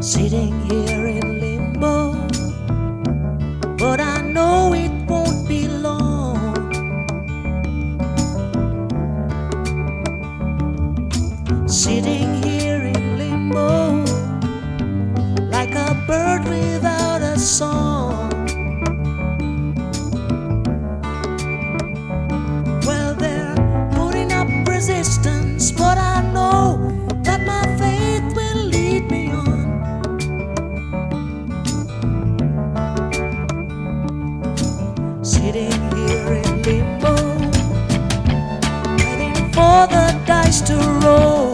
sitting here in limbo. But I know it won't be long. Sitting here in limbo, like a bird without a song. Well, they're putting up resistance, dice to roll.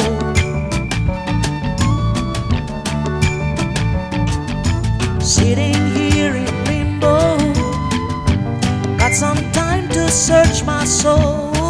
Sitting here in limbo, got some time to search my soul.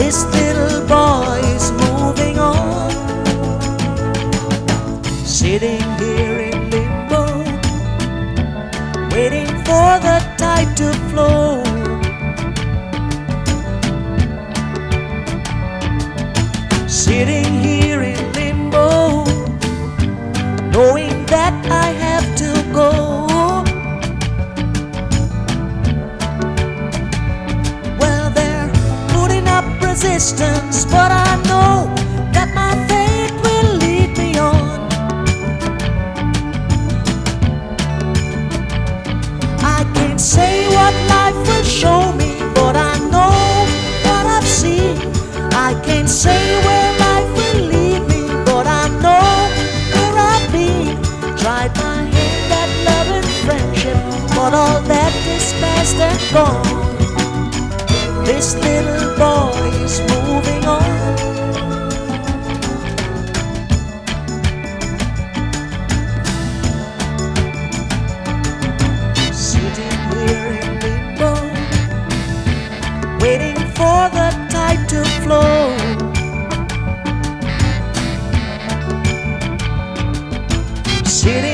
This little boy is moving on, sitting here in limbo, waiting for the tide to flow. Sitting here up resistance, but I know that my faith will lead me on. I can't say what life will show me, but I know what I've seen. I can't say where life will lead me, but I know where I've been. Tried my hand at love and friendship, but all that is past and gone. This little boy is moving on. Sitting here in limbo, waiting for the tide to flow. Sitting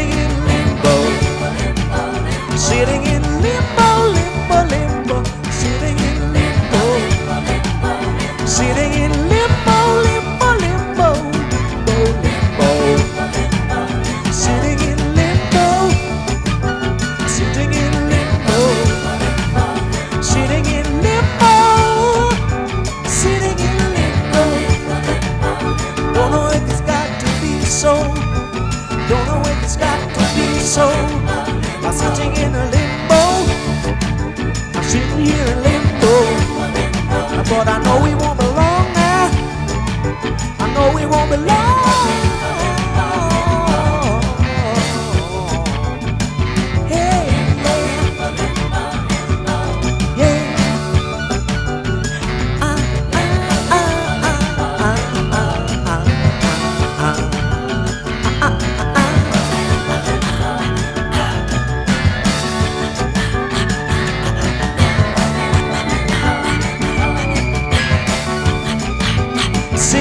sitting in limbo. Sitting in limbo, limbo, limbo, sitting in limbo, sitting in limbo, limbo, limbo, limbo, limbo, sitting in limbo, sitting in limbo, sitting in limbo, sitting in limbo. Don't know if it's got to be so. But I know we won't belong now. I know we won't belong.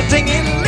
Sitting in